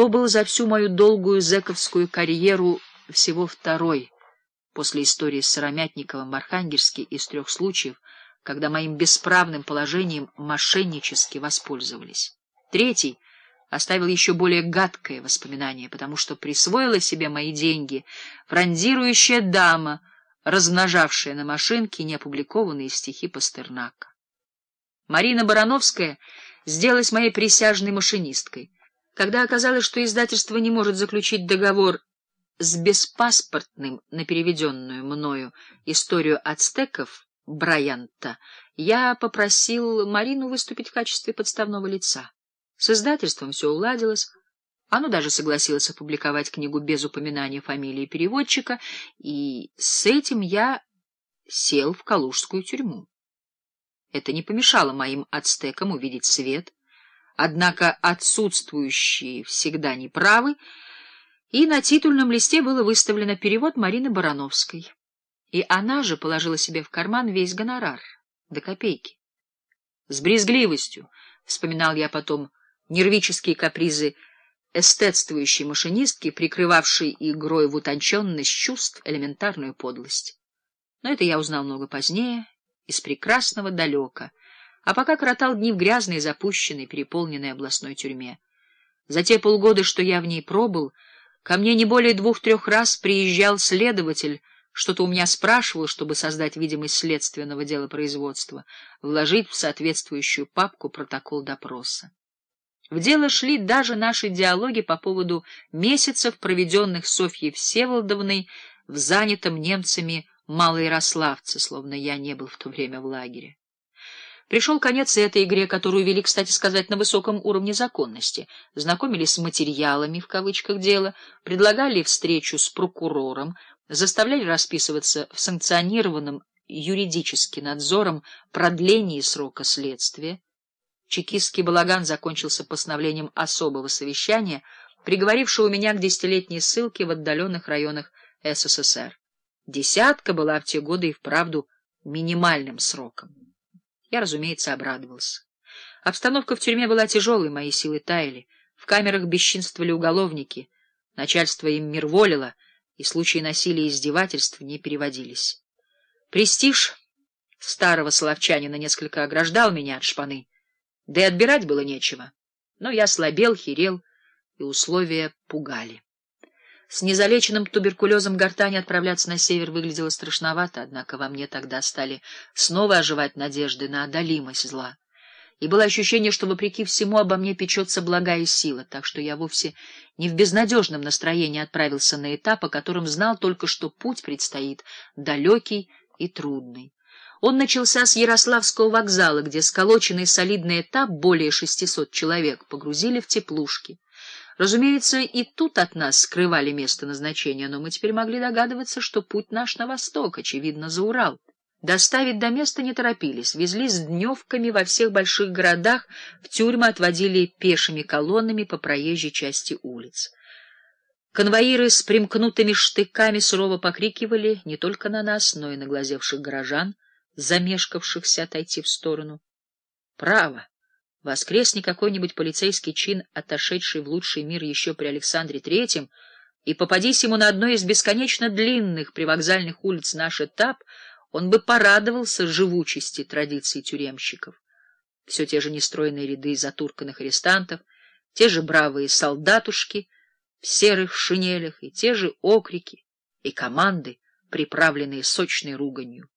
То был за всю мою долгую зэковскую карьеру всего второй, после истории с Сыромятниковым в Архангельске из трех случаев, когда моим бесправным положением мошеннически воспользовались. Третий оставил еще более гадкое воспоминание, потому что присвоила себе мои деньги фрондирующая дама, размножавшая на машинке неопубликованные стихи Пастернака. Марина Барановская сделалась моей присяжной машинисткой. Когда оказалось, что издательство не может заключить договор с беспаспортным на переведенную мною историю ацтеков Брайанта, я попросил Марину выступить в качестве подставного лица. С издательством все уладилось. Оно даже согласилось опубликовать книгу без упоминания фамилии переводчика, и с этим я сел в калужскую тюрьму. Это не помешало моим ацтекам увидеть свет, однако отсутствующие всегда неправы, и на титульном листе было выставлено перевод Марины Барановской. И она же положила себе в карман весь гонорар, до копейки. С брезгливостью вспоминал я потом нервические капризы эстетствующей машинистки, прикрывавшей игрой в утонченность чувств элементарную подлость. Но это я узнал много позднее, из прекрасного далека, а пока коротал дни в грязной, запущенной, переполненной областной тюрьме. За те полгода, что я в ней пробыл, ко мне не более двух-трех раз приезжал следователь, что-то у меня спрашивал, чтобы создать видимость следственного дела производства, вложить в соответствующую папку протокол допроса. В дело шли даже наши диалоги по поводу месяцев, проведенных Софьей Всеволодовной в занятом немцами Малоярославце, словно я не был в то время в лагере. Пришел конец этой игре, которую вели, кстати сказать, на высоком уровне законности. Знакомились с материалами, в кавычках, дела, предлагали встречу с прокурором, заставляли расписываться в санкционированном юридически надзором продлении срока следствия. Чекистский балаган закончился постановлением особого совещания, приговорившего меня к десятилетней ссылке в отдаленных районах СССР. Десятка была в те годы и вправду минимальным сроком. Я, разумеется, обрадовался. Обстановка в тюрьме была тяжелой, мои силы таяли. В камерах бесчинствовали уголовники, начальство им мирволило, и случаи насилия и издевательств не переводились. Престиж старого соловчанина несколько ограждал меня от шпаны. Да и отбирать было нечего. Но я слабел, херел, и условия пугали. С незалеченным туберкулезом гортани отправляться на север выглядело страшновато, однако во мне тогда стали снова оживать надежды на одолимость зла. И было ощущение, что, вопреки всему, обо мне печется благая сила, так что я вовсе не в безнадежном настроении отправился на этап, о котором знал только, что путь предстоит далекий и трудный. Он начался с Ярославского вокзала, где сколоченный солидный этап, более 600 человек, погрузили в теплушки. Разумеется, и тут от нас скрывали место назначения, но мы теперь могли догадываться, что путь наш на восток, очевидно, за Урал. Доставить до места не торопились, везли с дневками во всех больших городах, в тюрьмы отводили пешими колоннами по проезжей части улиц. Конвоиры с примкнутыми штыками сурово покрикивали не только на нас, но и на глазевших горожан, замешкавшихся отойти в сторону. Право! Воскресни какой-нибудь полицейский чин, отошедший в лучший мир еще при Александре Третьем, и попадись ему на одной из бесконечно длинных привокзальных улиц наш этап, он бы порадовался живучести традиций тюремщиков. Все те же нестройные ряды затурканных арестантов, те же бравые солдатушки в серых шинелях и те же окрики и команды, приправленные сочной руганью.